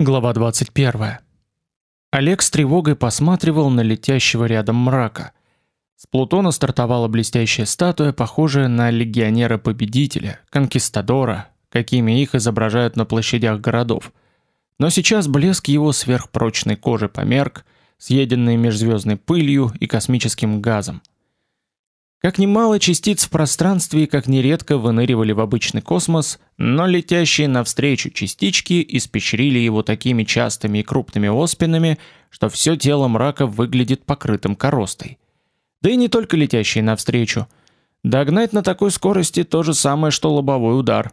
Глава 21. Олег с тревогой посматривал на летящего рядом мрака. С Плутона стартовала блестящая статуя, похожая на легионера-победителя, конкистадора, какими их изображают на площадях городов. Но сейчас блеск его сверхпрочной кожи померк, съеденный межзвездной пылью и космическим газом. Как немало частиц в пространстве как нередко выныривали в обычный космос, но летящие навстречу частички испещрили его такими частыми и крупными оспинами, что все тело мрака выглядит покрытым коростой. Да и не только летящие навстречу. Догнать на такой скорости то же самое, что лобовой удар.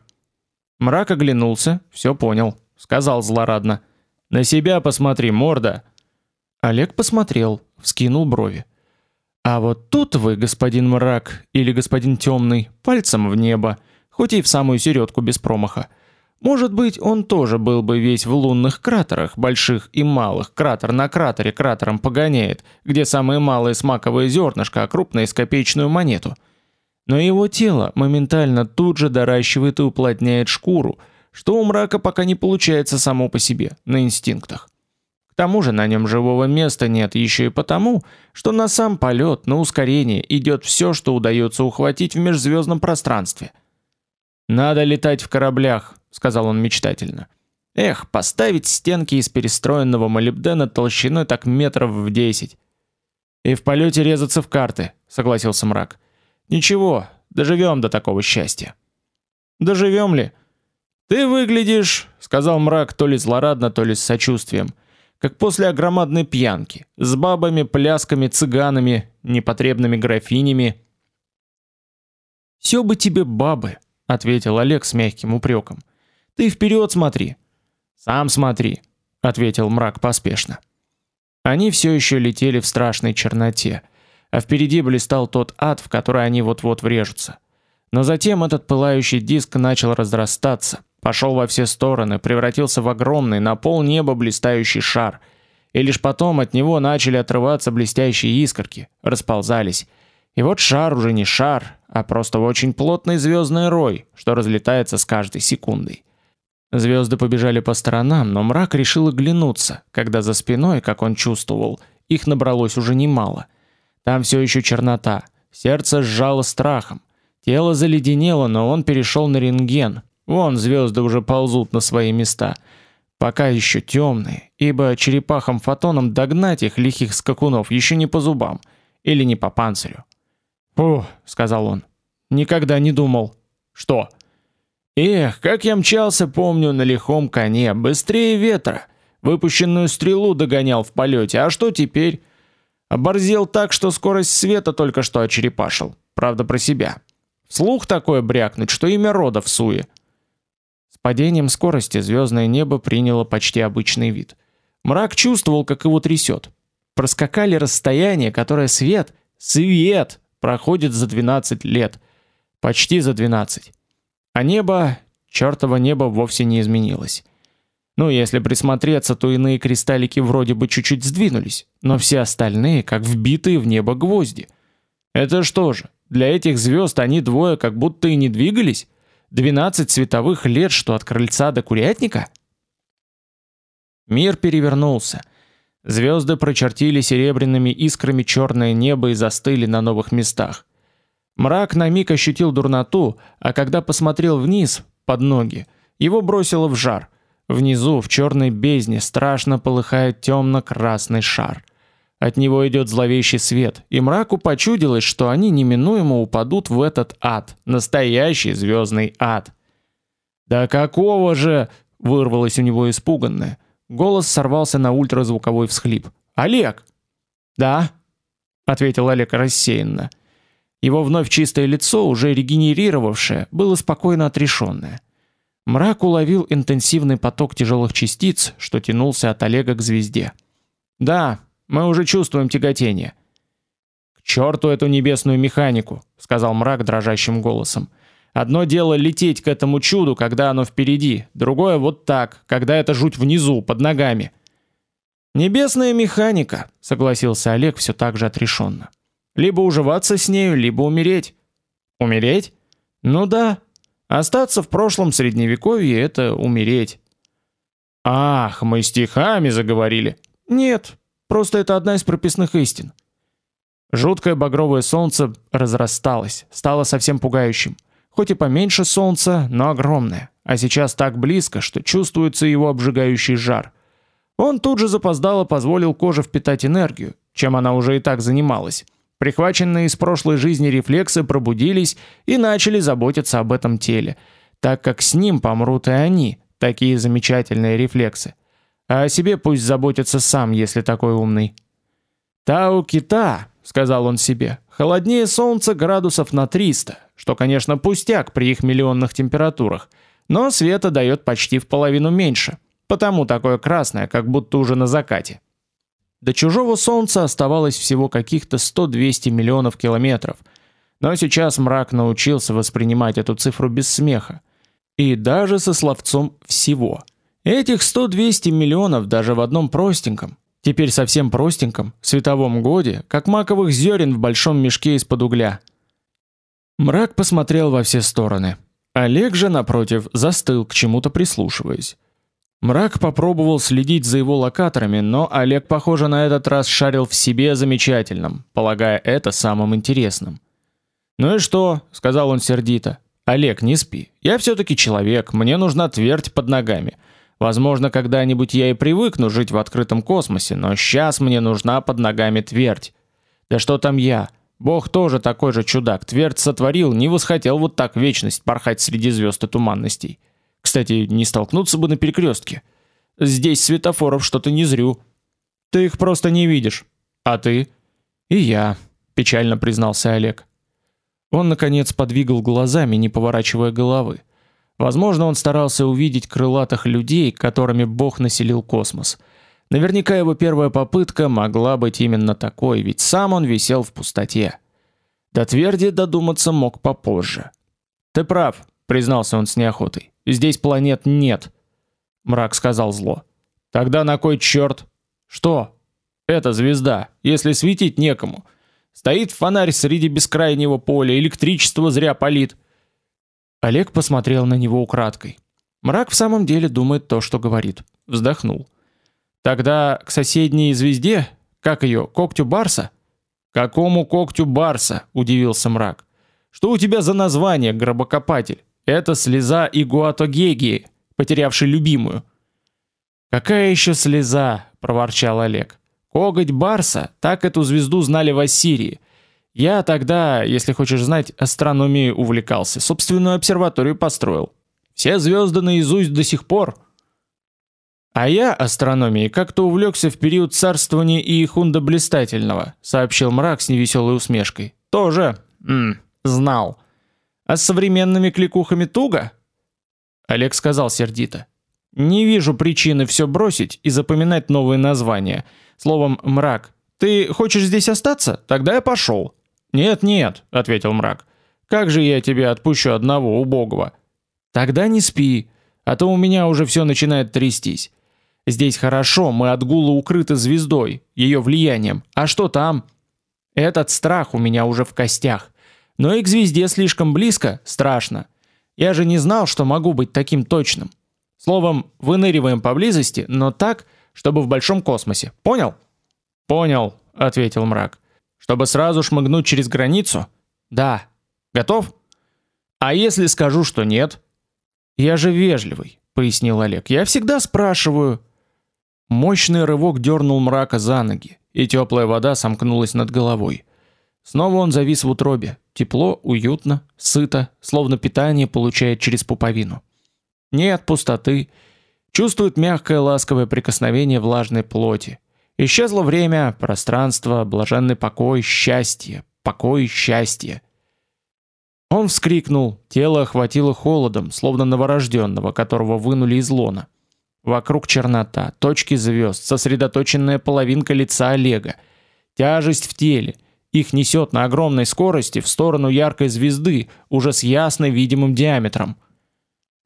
Мрак оглянулся, все понял, сказал злорадно: "На себя посмотри, морда". Олег посмотрел, вскинул брови. А вот тут вы, господин мрак или господин темный, пальцем в небо, хоть и в самую середку без промаха. Может быть, он тоже был бы весь в лунных кратерах, больших и малых, кратер на кратере кратером погоняет, где самые малые смаковые зернышко, а крупные с монету. Но его тело моментально тут же доращивает и уплотняет шкуру, что у мрака пока не получается само по себе, на инстинктах. Тому же на нем живого места нет еще и потому, что на сам полет, на ускорение идет все, что удается ухватить в межзвездном пространстве. Надо летать в кораблях, сказал он мечтательно. Эх, поставить стенки из перестроенного молибдена толщиной так метров в десять. И в полете резаться в карты, согласился мрак. Ничего, доживем до такого счастья. Доживем ли? Ты выглядишь, сказал мрак то ли злорадно, то ли с сочувствием как после огромадной пьянки, с бабами, плясками, цыганами, непотребными графинями. Все бы тебе бабы, ответил Олег с мягким упреком. Ты вперед смотри. Сам смотри, ответил мрак поспешно. Они все еще летели в страшной черноте, а впереди блистал тот ад, в который они вот-вот врежутся. Но затем этот пылающий диск начал разрастаться, пошел во все стороны, превратился в огромный на пол неба блистающий шар, и лишь потом от него начали отрываться блестящие искорки, расползались. И вот шар уже не шар, а просто очень плотный звездный рой, что разлетается с каждой секундой. Звезды побежали по сторонам, но мрак решил оглянуться, когда за спиной, как он чувствовал, их набралось уже немало. Там все еще чернота, сердце сжало страхом, тело заледенело, но он перешел на рентген, Вон звезды уже ползут на свои места, пока еще темные, ибо черепахам-фотонам догнать их лихих скакунов еще не по зубам или не по панцирю. "Фу", сказал он. "Никогда не думал, что Эх, как я мчался, помню, на лихом коне, быстрее ветра. Выпущенную стрелу догонял в полете. А что теперь? Оборзел так, что скорость света только что очерепашил. Правда, про себя. Слух такое брякнуть, что имя рода в суе падением скорости звездное небо приняло почти обычный вид. Мрак чувствовал, как его трясет. Проскакали расстояние, которое свет, свет проходит за 12 лет, почти за 12. А небо, чёртово небо вовсе не изменилось. Ну, если присмотреться, то иные кристаллики вроде бы чуть-чуть сдвинулись, но все остальные как вбитые в небо гвозди. Это что же? Для этих звезд они двое как будто и не двигались. 12 световых лет, что от крыльца до курятника? Мир перевернулся. Звезды прочертили серебряными искрами черное небо и застыли на новых местах. Мрак на миг ощутил дурноту, а когда посмотрел вниз, под ноги, его бросило в жар. Внизу, в черной бездне, страшно полыхает темно-красный шар. От него идет зловещий свет, и мраку почудилось, что они неминуемо упадут в этот ад, настоящий звездный ад. Да какого же, вырвалось у него испуганное. Голос сорвался на ультразвуковой всхлип. Олег. Да, ответил Олег рассеянно. Его вновь чистое лицо, уже регенерировавшее, было спокойно отрешенное. Мрак уловил интенсивный поток тяжелых частиц, что тянулся от Олега к звезде. Да, мы уже чувствуем тяготение. К черту эту небесную механику, сказал мрак дрожащим голосом. Одно дело лететь к этому чуду, когда оно впереди, другое вот так, когда эта жуть внизу, под ногами. Небесная механика, согласился Олег все так же отрешенно. Либо уживаться с нею, либо умереть. Умереть? Ну да. Остаться в прошлом средневековье это умереть. Ах, мы стихами заговорили. Нет, просто это одна из прописных истин. Жуткое багровое солнце разрасталось, стало совсем пугающим. Хоть и поменьше солнца, но огромное, а сейчас так близко, что чувствуется его обжигающий жар. Он тут же запоздало позволил коже впитать энергию, чем она уже и так занималась. Прихваченные из прошлой жизни рефлексы пробудились и начали заботиться об этом теле, так как с ним помрут и они, такие замечательные рефлексы. А о себе пусть заботится сам, если такой умный. Тау Кита, сказал он себе. Холоднее солнца градусов на 300, что, конечно, пустяк при их миллионных температурах, но света дает почти в половину меньше. Потому такое красное, как будто уже на закате. До чужого солнца оставалось всего каких-то 100-200 миллионов километров. Но сейчас мрак научился воспринимать эту цифру без смеха. И даже со словцом всего. Этих 100-200 миллионов даже в одном простеньком, теперь совсем простеньком, световом годе, как маковых зерен в большом мешке из-под угля. Мрак посмотрел во все стороны. Олег же напротив застыл, к чему-то прислушиваясь. Мрак попробовал следить за его локаторами, но Олег, похоже, на этот раз шарил в себе замечательным, полагая это самым интересным. "Ну и что?" сказал он сердито. "Олег, не спи. Я все таки человек, мне нужна твердь под ногами. Возможно, когда-нибудь я и привыкну жить в открытом космосе, но сейчас мне нужна под ногами твердь. Да что там я? Бог тоже такой же чудак. Твердь сотворил, не восхотел вот так вечность порхать среди звезд и туманностей. Кстати, не столкнуться бы на перекрестке. Здесь светофоров что-то не зрю. Ты их просто не видишь. А ты? И я, печально признался Олег. Он наконец подвигал глазами, не поворачивая головы. Возможно, он старался увидеть крылатых людей, которыми Бог населил космос. Наверняка его первая попытка могла быть именно такой, ведь сам он висел в пустоте. До тверди додуматься мог попозже. Ты прав, признался он с неохотой. Здесь планет нет. Мрак сказал зло. Тогда на кой чёрт? Что? Это звезда, если светить некому. Стоит фонарь среди бескрайнего поля, электричество зря палит. Олег посмотрел на него украдкой. Мрак в самом деле думает то, что говорит. Вздохнул. Тогда к соседней звезде, как ее, когтю барса? Какому когтю барса? удивился Мрак. Что у тебя за название, гробокопатель? Это слеза Игуатогеги, потерявший любимую. Какая еще слеза, проворчал Олег. Коготь Барса, так эту звезду знали в Ассирии. Я тогда, если хочешь знать, астрономией увлекался, собственную обсерваторию построил. Все звезды наизусть до сих пор. А я астрономией как-то увлекся в период царствования Иехунда Блистательного, сообщил Мрак с невеселой усмешкой. Тоже, м, знал. А с современными кликухами туго? Олег сказал сердито: "Не вижу причины все бросить и запоминать новые названия. Словом, мрак. Ты хочешь здесь остаться? Тогда я пошел. Нет, нет, ответил мрак. Как же я тебя отпущу одного убогого? Тогда не спи, а то у меня уже все начинает трястись. Здесь хорошо, мы от гула укрыты звездой, ее влиянием. А что там? Этот страх у меня уже в костях. Но и к звезде слишком близко, страшно. Я же не знал, что могу быть таким точным. Словом, выныриваем поблизости, но так, чтобы в большом космосе. Понял? Понял, ответил мрак. Чтобы сразу шмыгнуть через границу? Да. Готов? А если скажу, что нет? Я же вежливый, пояснил Олег. Я всегда спрашиваю. Мощный рывок дернул мрака за ноги, и теплая вода сомкнулась над головой. Снова он завис в утробе. Тепло, уютно, сыто, словно питание получает через пуповину. Нет пустоты. Чувствует мягкое ласковое прикосновение влажной плоти. Исчезло время, пространство, блаженный покой, счастье, покой, счастье. Он вскрикнул, тело охватило холодом, словно новорожденного, которого вынули из лона. Вокруг чернота, точки звезд, сосредоточенная половинка лица Олега, тяжесть в теле, их несет на огромной скорости в сторону яркой звезды, уже с ясно видимым диаметром.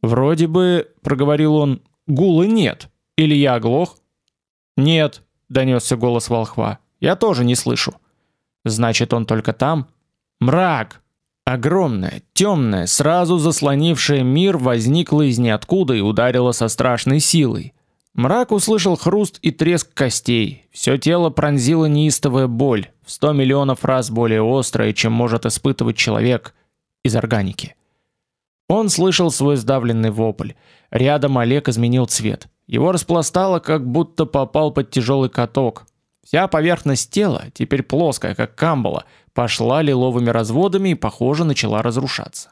Вроде бы, проговорил он, гула нет. Или я оглох? Нет, донесся голос волхва. Я тоже не слышу. Значит, он только там. Мрак. Огромная, темная, сразу заслонившая мир, возникла из ниоткуда и ударила со страшной силой. Мрак услышал хруст и треск костей. Все тело пронзила неистовая боль, в сто миллионов раз более острая, чем может испытывать человек из органики. Он слышал свой сдавленный вопль. Рядом Олег изменил цвет. Его распластало, как будто попал под тяжелый каток. Вся поверхность тела, теперь плоская, как камбала, пошла лиловыми разводами и, похоже, начала разрушаться.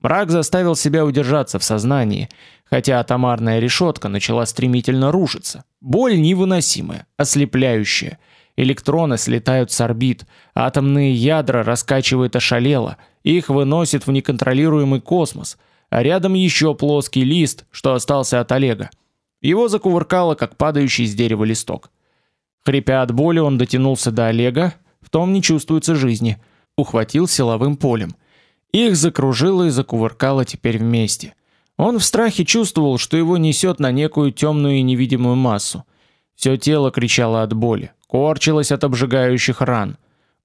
Мрак заставил себя удержаться в сознании, хотя атомарная решетка начала стремительно рушиться. Боль невыносимая, ослепляющая. Электроны слетают с орбит, атомные ядра раскачивает ошалело, их выносит в неконтролируемый космос, а рядом еще плоский лист, что остался от Олега. Его закувыркало, как падающий с дерева листок. Хрипя от боли, он дотянулся до Олега, в том не чувствуется жизни, ухватил силовым полем. Их закружило и закувыркало теперь вместе. Он в страхе чувствовал, что его несет на некую темную и невидимую массу. Все тело кричало от боли, корчилось от обжигающих ран.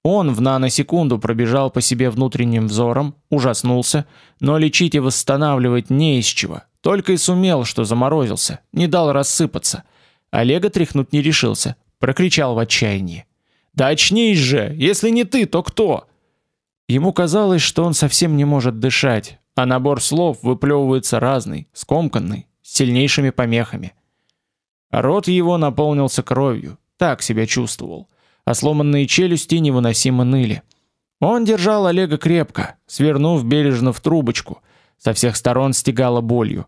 Он в наносекунду пробежал по себе внутренним взором, ужаснулся, но лечить и восстанавливать не из чего. Только и сумел, что заморозился, не дал рассыпаться. Олега тряхнуть не решился, прокричал в отчаянии: "Да очнись же, если не ты, то кто?" Ему казалось, что он совсем не может дышать, а набор слов выплевывается разный, скомканный, с сильнейшими помехами. Рот его наполнился кровью, так себя чувствовал, а сломанные челюсти невыносимо ныли. Он держал Олега крепко, свернув бережно в трубочку, со всех сторон стегало болью.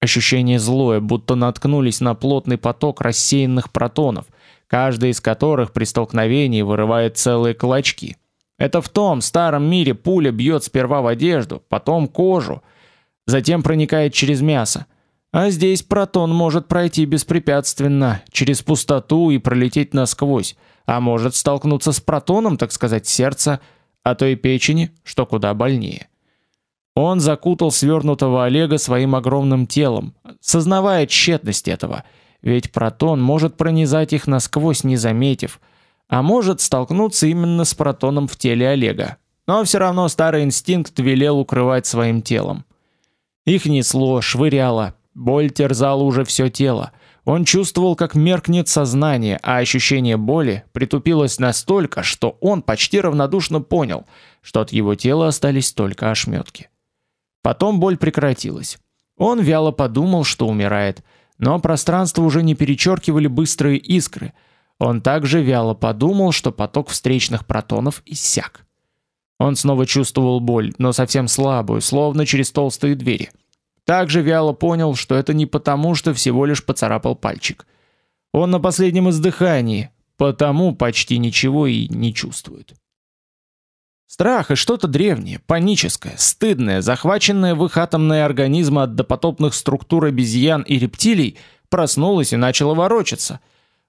Ощущение злое, будто наткнулись на плотный поток рассеянных протонов, каждый из которых при столкновении вырывает целые клочки. Это в том старом мире пуля бьет сперва в одежду, потом кожу, затем проникает через мясо. А здесь протон может пройти беспрепятственно через пустоту и пролететь насквозь, а может столкнуться с протоном, так сказать, сердца, а то и печени, что куда больнее. Он закутал свернутого Олега своим огромным телом, сознавая тщетность этого – ведь протон может пронизать их насквозь, не заметив, а может столкнуться именно с протоном в теле Олега. Но все равно старый инстинкт велел укрывать своим телом. Их несло, швыряло, боль терзала уже все тело. Он чувствовал, как меркнет сознание, а ощущение боли притупилось настолько, что он почти равнодушно понял, что от его тела остались только ошметки. Потом боль прекратилась. Он вяло подумал, что умирает, но пространство уже не перечеркивали быстрые искры. Он также вяло подумал, что поток встречных протонов иссяк. Он снова чувствовал боль, но совсем слабую, словно через толстые двери. Также вяло понял, что это не потому, что всего лишь поцарапал пальчик. Он на последнем издыхании, потому почти ничего и не чувствует. Страх и что-то древнее, паническое, стыдное, захваченное в их атомные организмы от допотопных структур обезьян и рептилий, проснулось и начало ворочаться.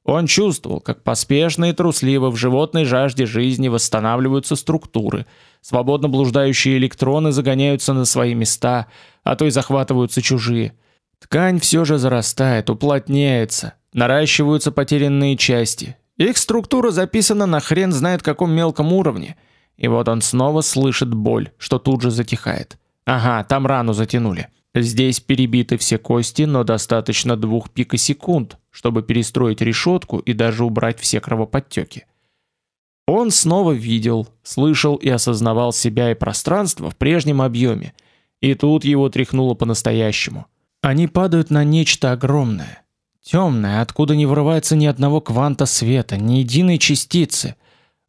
Он чувствовал, как поспешно и трусливо в животной жажде жизни восстанавливаются структуры, свободно блуждающие электроны загоняются на свои места, а то и захватываются чужие. Ткань все же зарастает, уплотняется, наращиваются потерянные части. Их структура записана на хрен знает каком мелком уровне – и вот он снова слышит боль, что тут же затихает. Ага, там рану затянули. Здесь перебиты все кости, но достаточно двух пикосекунд, чтобы перестроить решетку и даже убрать все кровоподтеки. Он снова видел, слышал и осознавал себя и пространство в прежнем объеме. И тут его тряхнуло по-настоящему. Они падают на нечто огромное, темное, откуда не вырывается ни одного кванта света, ни единой частицы.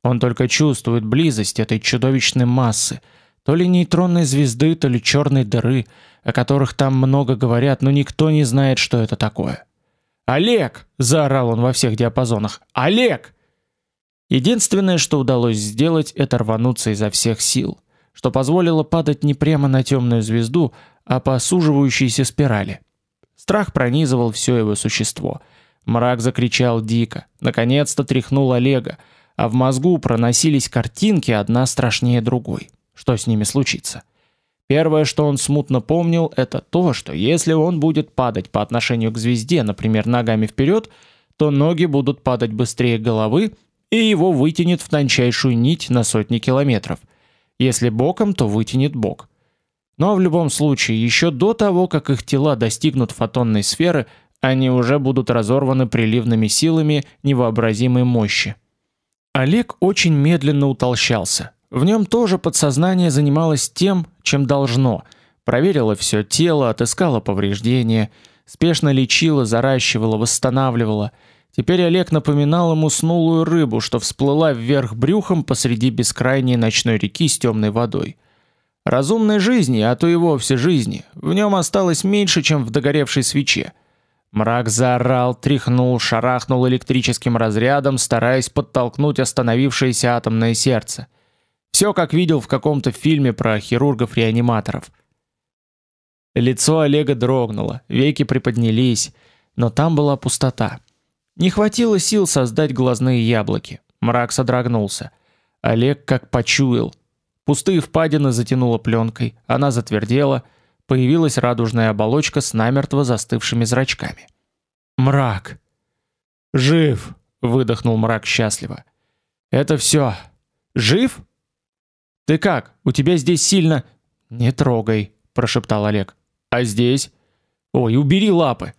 Он только чувствует близость этой чудовищной массы, то ли нейтронной звезды, то ли черной дыры, о которых там много говорят, но никто не знает, что это такое. "Олег!" заорал он во всех диапазонах. "Олег!" Единственное, что удалось сделать, это рвануться изо всех сил, что позволило падать не прямо на темную звезду, а по суживающейся спирали. Страх пронизывал все его существо. Мрак закричал дико, наконец-то тряхнул Олега, а в мозгу проносились картинки одна страшнее другой. Что с ними случится? Первое, что он смутно помнил, это то, что если он будет падать по отношению к звезде, например, ногами вперед, то ноги будут падать быстрее головы, и его вытянет в тончайшую нить на сотни километров. Если боком, то вытянет бок. Но в любом случае, еще до того, как их тела достигнут фотонной сферы, они уже будут разорваны приливными силами невообразимой мощи. Олег очень медленно утолщался. В нем тоже подсознание занималось тем, чем должно. Проверило все тело, отыскало повреждения, спешно лечило, заращивало, восстанавливало. Теперь Олег напоминал ему снулую рыбу, что всплыла вверх брюхом посреди бескрайней ночной реки с темной водой. Разумной жизни, а то и вовсе жизни, в нем осталось меньше, чем в догоревшей свече. Мрак заорал, тряхнул, шарахнул электрическим разрядом, стараясь подтолкнуть остановившееся атомное сердце. Все, как видел в каком-то фильме про хирургов-реаниматоров. Лицо Олега дрогнуло, веки приподнялись, но там была пустота. Не хватило сил создать глазные яблоки. Мрак содрогнулся. Олег как почуял, Пустые впадины затянуло пленкой, она затвердела, появилась радужная оболочка с намертво застывшими зрачками. Мрак. Жив, выдохнул мрак счастливо. Это все. Жив? Ты как? У тебя здесь сильно Не трогай, прошептал Олег. А здесь? Ой, убери лапы.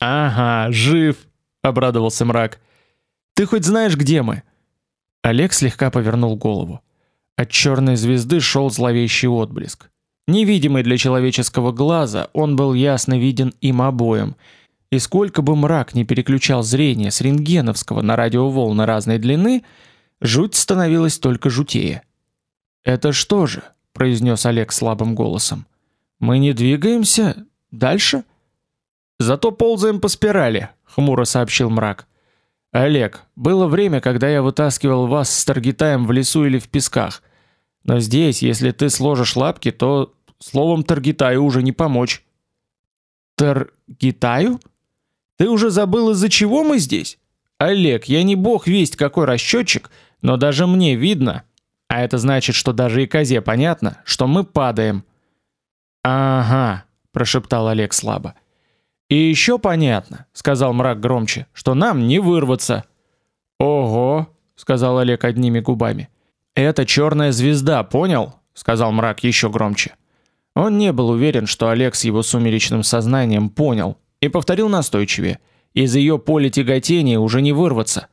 Ага, жив, обрадовался мрак. Ты хоть знаешь, где мы? Олег слегка повернул голову. От черной звезды шел зловещий отблеск. Невидимый для человеческого глаза, он был ясно виден им обоим. И сколько бы мрак не переключал зрение с рентгеновского на радиоволны разной длины, жуть становилась только жутее. "Это что же?" произнес Олег слабым голосом. "Мы не двигаемся дальше?" "Зато ползаем по спирали", хмуро сообщил мрак. Олег, было время, когда я вытаскивал вас с таргетаем в лесу или в песках. Но здесь, если ты сложишь лапки, то словом таргетаю уже не помочь. Таргетаю? Ты уже забыл из-за чего мы здесь? Олег, я не бог весть какой расчетчик, но даже мне видно, а это значит, что даже и козе понятно, что мы падаем. Ага, прошептал Олег слабо. И еще понятно, сказал мрак громче, что нам не вырваться. Ого, сказал Олег одними губами. Это черная звезда, понял? сказал мрак еще громче. Он не был уверен, что Олег с его сумеречным сознанием понял, и повторил настойчивее: из ее поля тяготения уже не вырваться.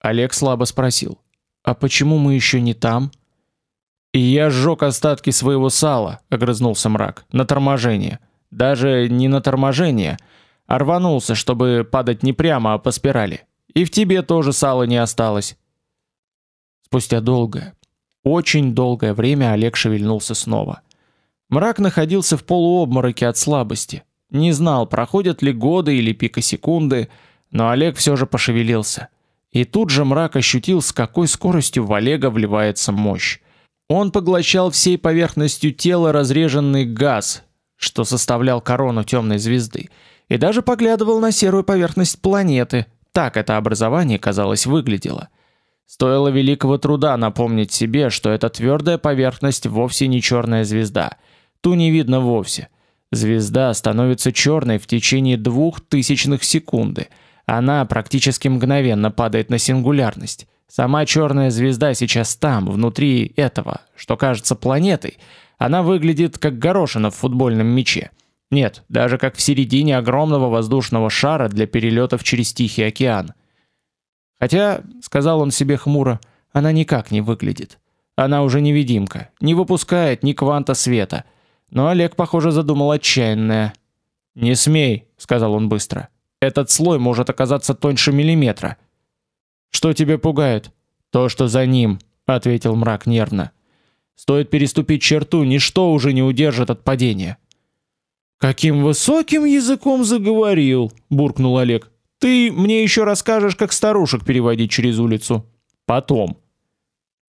Олег слабо спросил: "А почему мы еще не там?" "И я сжег остатки своего сала", огрызнулся мрак. "На торможение. Даже не на торможение, а рванулся, чтобы падать не прямо, а по спирали. И в тебе тоже сала не осталось". Спустя долгое, очень долгое время Олег шевельнулся снова. Мрак находился в полуобмороке от слабости. Не знал, проходят ли годы или пикосекунды, но Олег все же пошевелился. И тут же мрак ощутил, с какой скоростью в Олега вливается мощь. Он поглощал всей поверхностью тела разреженный газ, что составлял корону темной звезды, и даже поглядывал на серую поверхность планеты. Так это образование, казалось, выглядело. Стоило великого труда напомнить себе, что эта твердая поверхность вовсе не черная звезда. Ту не видно вовсе. Звезда становится черной в течение двух тысячных секунды. Она практически мгновенно падает на сингулярность. Сама черная звезда сейчас там, внутри этого, что кажется планетой. Она выглядит как горошина в футбольном мяче. Нет, даже как в середине огромного воздушного шара для перелетов через Тихий океан. Хотя, сказал он себе хмуро, она никак не выглядит. Она уже невидимка, не выпускает ни кванта света. Но Олег, похоже, задумал отчаянное. "Не смей", сказал он быстро. "Этот слой может оказаться тоньше миллиметра". "Что тебя пугает?" "То, что за ним", ответил мрак нервно. "Стоит переступить черту, ничто уже не удержит от падения". Каким высоким языком заговорил, буркнул Олег. Ты мне еще расскажешь, как старушек переводить через улицу. Потом.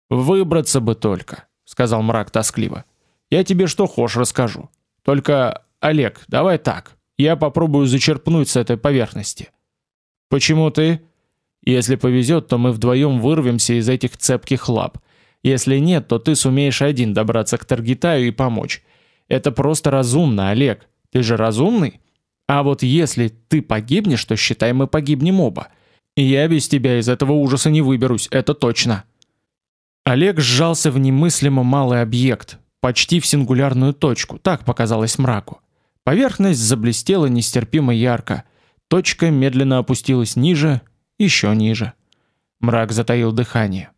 Выбраться бы только, сказал мрак тоскливо. Я тебе что хочешь расскажу. Только, Олег, давай так. Я попробую зачерпнуть с этой поверхности. Почему ты? Если повезет, то мы вдвоем вырвемся из этих цепких лап. Если нет, то ты сумеешь один добраться к Таргитаю и помочь. Это просто разумно, Олег. Ты же разумный? А вот если ты погибнешь, то считай, мы погибнем оба. И я без тебя из этого ужаса не выберусь, это точно. Олег сжался в немыслимо малый объект, почти в сингулярную точку, так показалось мраку. Поверхность заблестела нестерпимо ярко. Точка медленно опустилась ниже, еще ниже. Мрак затаил дыхание.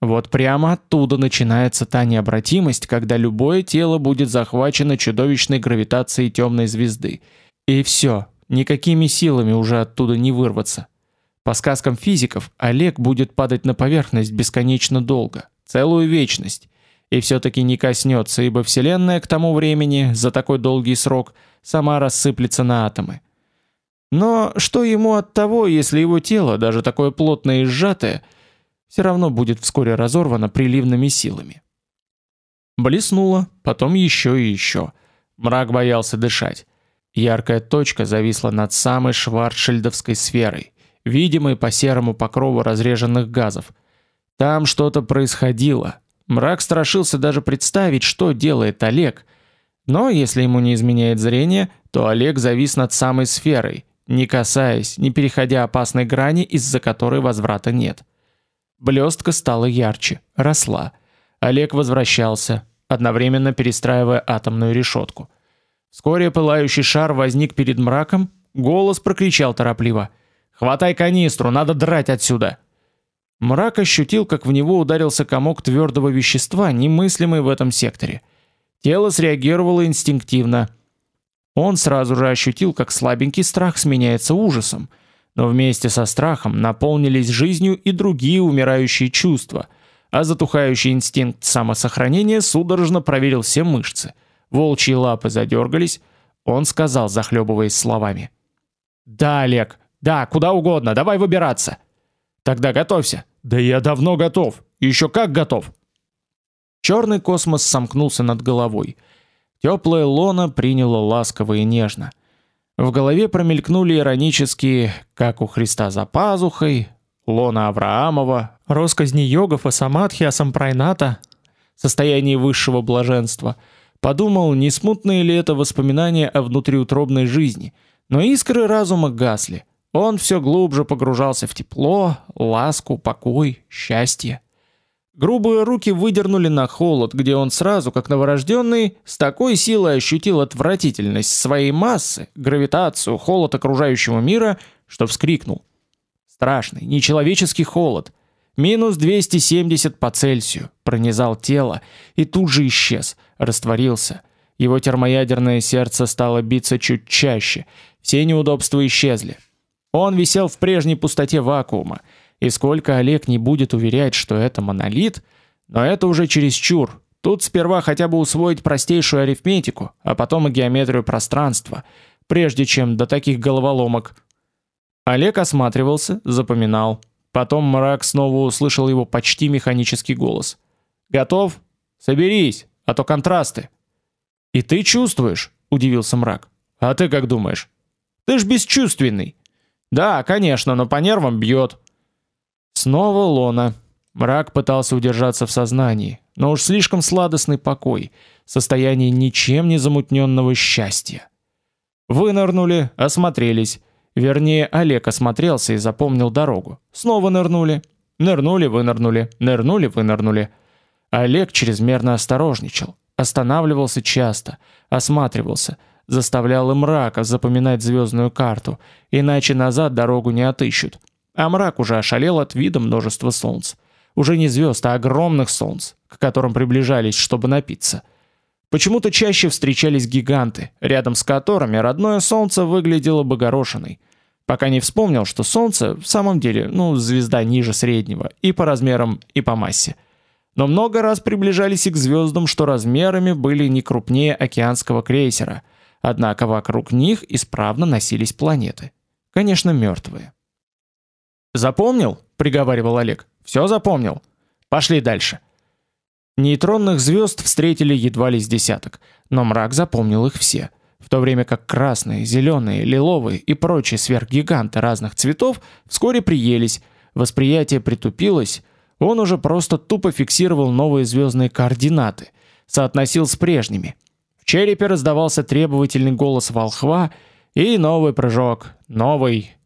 Вот прямо оттуда начинается та необратимость, когда любое тело будет захвачено чудовищной гравитацией темной звезды. И все, никакими силами уже оттуда не вырваться. По сказкам физиков, Олег будет падать на поверхность бесконечно долго, целую вечность, и все таки не коснется, ибо вселенная к тому времени за такой долгий срок сама рассыплется на атомы. Но что ему от того, если его тело, даже такое плотное и сжатое, все равно будет вскоре разорвано приливными силами. Блеснуло, потом еще и еще. Мрак боялся дышать. Яркая точка зависла над самой Шварцшильдовской сферой, видимой по серому покрову разреженных газов. Там что-то происходило. Мрак страшился даже представить, что делает Олег. Но если ему не изменяет зрение, то Олег завис над самой сферой, не касаясь, не переходя опасной грани, из-за которой возврата нет. Блестка стала ярче, росла. Олег возвращался, одновременно перестраивая атомную решетку. Вскоре пылающий шар возник перед мраком, голос прокричал торопливо: "Хватай канистру, надо драть отсюда!" Мрак ощутил, как в него ударился комок твердого вещества, немыслимый в этом секторе. Тело среагировало инстинктивно. Он сразу же ощутил, как слабенький страх сменяется ужасом, но вместе со страхом наполнились жизнью и другие умирающие чувства, а затухающий инстинкт самосохранения судорожно проверил все мышцы. Волчьи лапы задергались. Он сказал, захлебываясь словами: "Да, Олег, да, куда угодно, давай выбираться". Тогда готовься. Да я давно готов. Еще как готов. Черный космос сомкнулся над головой. Теплая лона приняла ласково и нежно. В голове промелькнули иронические, как у Христа за пазухой, лона Авраамова, росказни йогов и самадхи асампрайната, состояние высшего блаженства. Подумал, не смутные ли это воспоминания о внутриутробной жизни, но искры разума гасли. Он все глубже погружался в тепло, ласку, покой, счастье. Грубые руки выдернули на холод, где он сразу, как новорожденный, с такой силой ощутил отвратительность своей массы, гравитацию, холод окружающего мира, что вскрикнул. Страшный, нечеловеческий холод. Минус 270 по Цельсию пронизал тело и тут же исчез, растворился. Его термоядерное сердце стало биться чуть чаще. Все неудобства исчезли. Он висел в прежней пустоте вакуума и сколько Олег не будет уверять, что это монолит, но это уже чересчур. Тут сперва хотя бы усвоить простейшую арифметику, а потом и геометрию пространства, прежде чем до таких головоломок. Олег осматривался, запоминал. Потом мрак снова услышал его почти механический голос. Готов? Соберись, а то контрасты. И ты чувствуешь? удивился мрак. А ты как думаешь? Ты ж бесчувственный. Да, конечно, но по нервам бьет. Снова лона. Мрак пытался удержаться в сознании, но уж слишком сладостный покой, состояние ничем не замутненного счастья. Вынырнули, осмотрелись. Вернее, Олег осмотрелся и запомнил дорогу. Снова нырнули. Нырнули, вынырнули, нырнули, вынырнули. Олег чрезмерно осторожничал, останавливался часто, осматривался, заставлял и мрака запоминать звездную карту, иначе назад дорогу не отыщут. А мрак уже ошалел от вида множества солнц. Уже не звезд, а огромных солнц, к которым приближались, чтобы напиться. Почему-то чаще встречались гиганты, рядом с которыми родное солнце выглядело бы горошиной. Пока не вспомнил, что солнце в самом деле, ну, звезда ниже среднего, и по размерам, и по массе. Но много раз приближались и к звездам, что размерами были не крупнее океанского крейсера. Однако вокруг них исправно носились планеты. Конечно, мертвые. Запомнил? приговаривал Олег. Все запомнил. Пошли дальше. Нейтронных звезд встретили едва ли с десяток, но мрак запомнил их все. В то время как красные, зеленые, лиловые и прочие сверхгиганты разных цветов вскоре приелись, восприятие притупилось, он уже просто тупо фиксировал новые звездные координаты, соотносил с прежними. В черепе раздавался требовательный голос волхва, и новый прыжок, новый,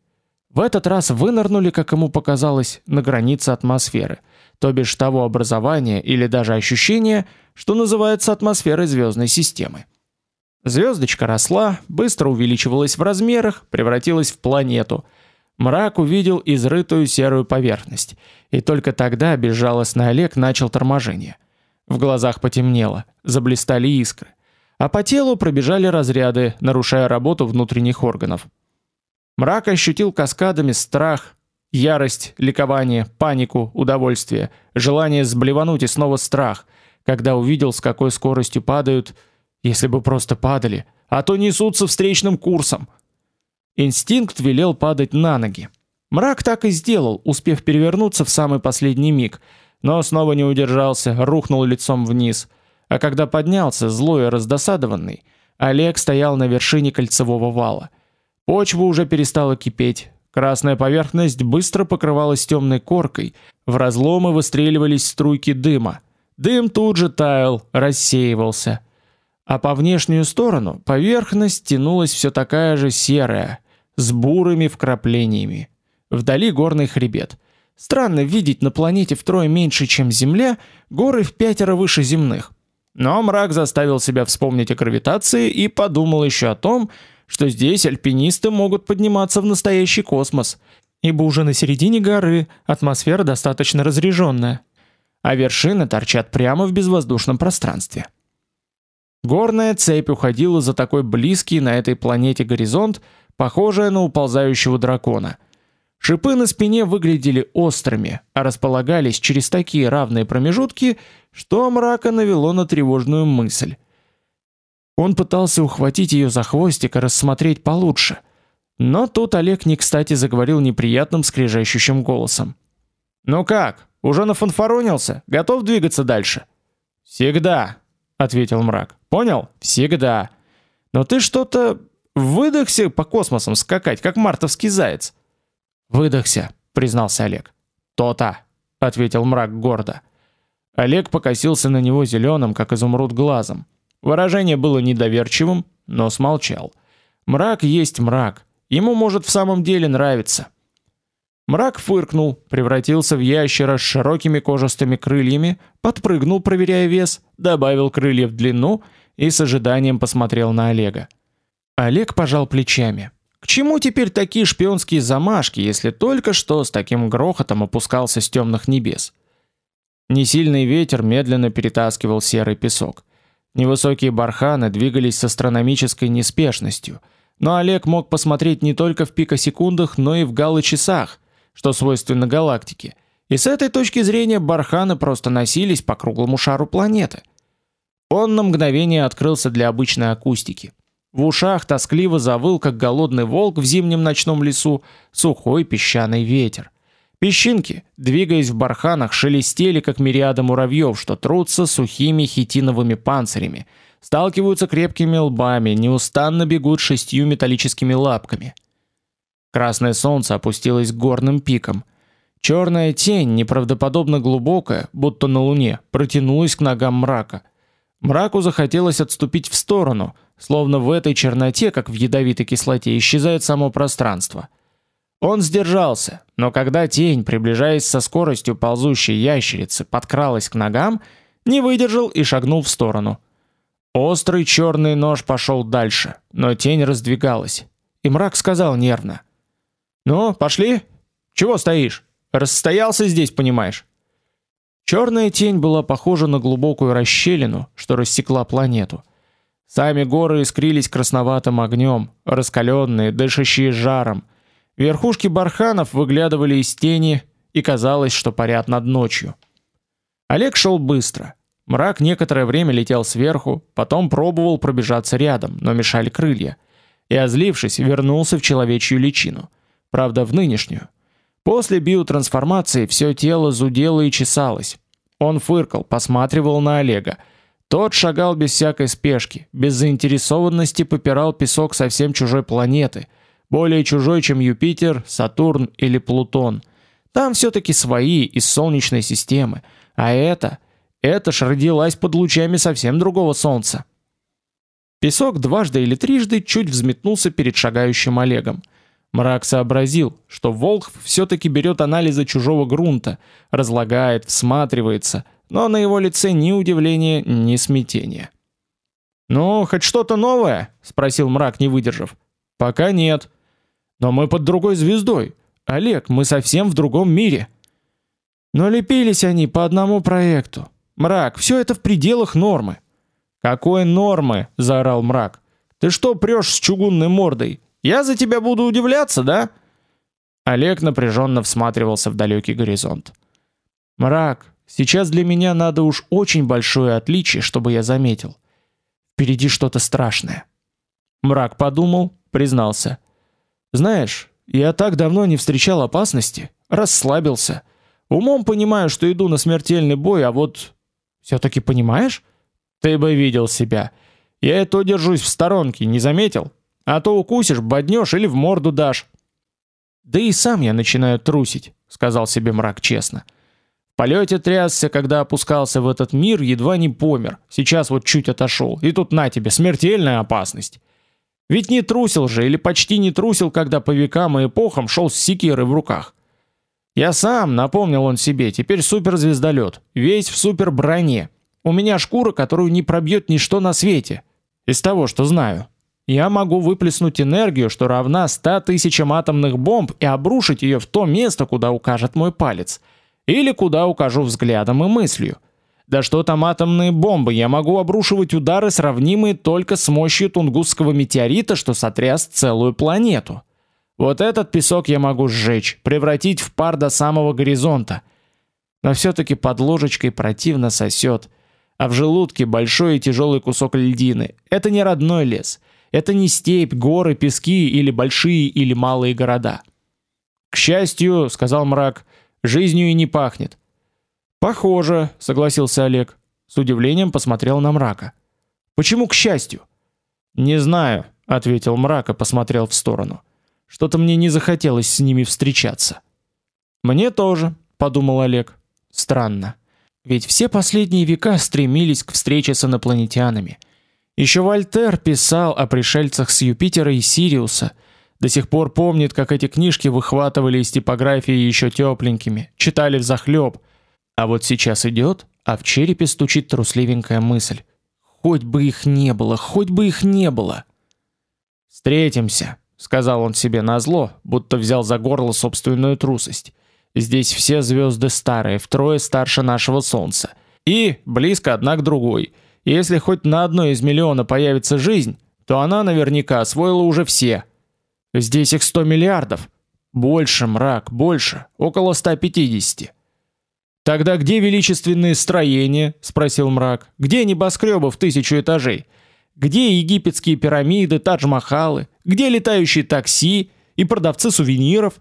в этот раз вынырнули, как ему показалось, на границе атмосферы, то бишь того образования или даже ощущения, что называется атмосферой звездной системы. Звездочка росла, быстро увеличивалась в размерах, превратилась в планету. Мрак увидел изрытую серую поверхность, и только тогда безжалостный Олег начал торможение. В глазах потемнело, заблестели искры, а по телу пробежали разряды, нарушая работу внутренних органов. Мрак ощутил каскадами страх, ярость, ликование, панику, удовольствие, желание сблевануть и снова страх, когда увидел, с какой скоростью падают если бы просто падали, а то несутся встречным курсом. Инстинкт велел падать на ноги. Мрак так и сделал, успев перевернуться в самый последний миг, но снова не удержался, рухнул лицом вниз. А когда поднялся, злой и раздосадованный, Олег стоял на вершине кольцевого вала. Почва уже перестала кипеть. Красная поверхность быстро покрывалась темной коркой, в разломы выстреливались струйки дыма. Дым тут же таял, рассеивался а по внешнюю сторону поверхность тянулась все такая же серая, с бурыми вкраплениями. Вдали горный хребет. Странно видеть на планете втрое меньше, чем Земля, горы в пятеро выше земных. Но мрак заставил себя вспомнить о гравитации и подумал еще о том, что здесь альпинисты могут подниматься в настоящий космос, ибо уже на середине горы атмосфера достаточно разреженная, а вершины торчат прямо в безвоздушном пространстве. Горная цепь уходила за такой близкий на этой планете горизонт, похожая на уползающего дракона. Шипы на спине выглядели острыми, а располагались через такие равные промежутки, что мрака навело на тревожную мысль. Он пытался ухватить ее за хвостик и рассмотреть получше. Но тут Олег не кстати заговорил неприятным скрежещущим голосом. «Ну как, уже нафанфаронился? Готов двигаться дальше?» «Всегда», — ответил мрак. Понял? Всегда. Но ты что-то выдохся по космосам скакать, как мартовский заяц. Выдохся, признался Олег. То-то, ответил мрак гордо. Олег покосился на него зеленым, как изумруд глазом. Выражение было недоверчивым, но смолчал. Мрак есть мрак. Ему может в самом деле нравиться. Мрак фыркнул, превратился в ящера с широкими кожистыми крыльями, подпрыгнул, проверяя вес, добавил крылья в длину и с ожиданием посмотрел на Олега. Олег пожал плечами. К чему теперь такие шпионские замашки, если только что с таким грохотом опускался с темных небес? Несильный ветер медленно перетаскивал серый песок. Невысокие барханы двигались с астрономической неспешностью, но Олег мог посмотреть не только в пикосекундах, но и в галлы-часах, что свойственно галактике. И с этой точки зрения барханы просто носились по круглому шару планеты. Он на мгновение открылся для обычной акустики. В ушах тоскливо завыл, как голодный волк в зимнем ночном лесу, сухой песчаный ветер. Песчинки, двигаясь в барханах, шелестели, как мириады муравьев, что трутся сухими хитиновыми панцирями, сталкиваются крепкими лбами, неустанно бегут шестью металлическими лапками. Красное солнце опустилось к горным пикам. Черная тень, неправдоподобно глубокая, будто на луне, протянулась к ногам мрака. Мраку захотелось отступить в сторону, словно в этой черноте, как в ядовитой кислоте, исчезает само пространство. Он сдержался, но когда тень, приближаясь со скоростью ползущей ящерицы, подкралась к ногам, не выдержал и шагнул в сторону. Острый черный нож пошел дальше, но тень раздвигалась, и мрак сказал нервно: "Ну, пошли? Чего стоишь? Расстоялся здесь, понимаешь?" Черная тень была похожа на глубокую расщелину, что рассекла планету. Сами горы искрились красноватым огнем, раскаленные, дышащие жаром. Верхушки барханов выглядывали из тени, и казалось, что парят над ночью. Олег шел быстро. Мрак некоторое время летел сверху, потом пробовал пробежаться рядом, но мешали крылья. И озлившись, вернулся в человечью личину. Правда, в нынешнюю. После биотрансформации все тело зудело и чесалось. Он фыркал, посматривал на Олега. Тот шагал без всякой спешки, без заинтересованности попирал песок совсем чужой планеты, более чужой, чем Юпитер, Сатурн или Плутон. Там все таки свои из солнечной системы, а это, это ж родилась под лучами совсем другого солнца. Песок дважды или трижды чуть взметнулся перед шагающим Олегом. Мрак сообразил, что Волх все-таки берет анализы чужого грунта, разлагает, всматривается, но на его лице ни удивления, ни смятения. Ну, хоть что-то новое? спросил мрак, не выдержав. Пока нет. Но мы под другой звездой. Олег, мы совсем в другом мире. Но лепились они по одному проекту. Мрак, все это в пределах нормы. Какой нормы? заорал мрак. Ты что прешь с чугунной мордой? Я за тебя буду удивляться, да? Олег напряженно всматривался в далекий горизонт. Мрак, сейчас для меня надо уж очень большое отличие, чтобы я заметил. Впереди что-то страшное. Мрак подумал, признался: "Знаешь, я так давно не встречал опасности, расслабился. Умом понимаю, что иду на смертельный бой, а вот все таки понимаешь? Ты бы видел себя. Я это держусь в сторонке, не заметил? А то укусишь, боднешь или в морду дашь. Да и сам я начинаю трусить, сказал себе мрак честно. В полете трясся, когда опускался в этот мир, едва не помер. Сейчас вот чуть отошел, и тут на тебе смертельная опасность. Ведь не трусил же или почти не трусил, когда по векам и эпохам шел с секирой в руках. Я сам, напомнил он себе, теперь суперзвездолет, весь в суперброне. У меня шкура, которую не пробьет ничто на свете. Из того, что знаю. Я могу выплеснуть энергию, что равна 100 тысячам атомных бомб и обрушить ее в то место, куда укажет мой палец, или куда укажу взглядом и мыслью. Да что там атомные бомбы, я могу обрушивать удары, сравнимые только с мощью Тунгусского метеорита, что сотряс целую планету. Вот этот песок я могу сжечь, превратить в пар до самого горизонта. Но все таки под ложечкой противно сосет, а в желудке большой и тяжелый кусок льдины. Это не родной лес. Это не степь, горы, пески или большие или малые города. К счастью, сказал мрак, жизнью и не пахнет. Похоже, согласился Олег. С удивлением посмотрел на мрака. Почему к счастью? Не знаю, ответил мрак и посмотрел в сторону. Что-то мне не захотелось с ними встречаться. Мне тоже, подумал Олег. Странно. Ведь все последние века стремились к встрече с инопланетянами. Еще Вольтер писал о пришельцах с Юпитера и Сириуса. До сих пор помнит, как эти книжки выхватывали из типографии еще тепленькими, читали взахлеб. А вот сейчас идет, а в черепе стучит трусливенькая мысль: хоть бы их не было, хоть бы их не было. Встретимся, сказал он себе назло, будто взял за горло собственную трусость. Здесь все звезды старые, втрое старше нашего солнца, и близко одна к другой. Если хоть на одной из миллиона появится жизнь, то она наверняка освоила уже все. Здесь их 100 миллиардов. Больше, мрак, больше, около 150. Тогда где величественные строения, спросил мрак. Где небоскребы в тысячу этажей? Где египетские пирамиды, Тадж-Махалы? Где летающие такси и продавцы сувениров?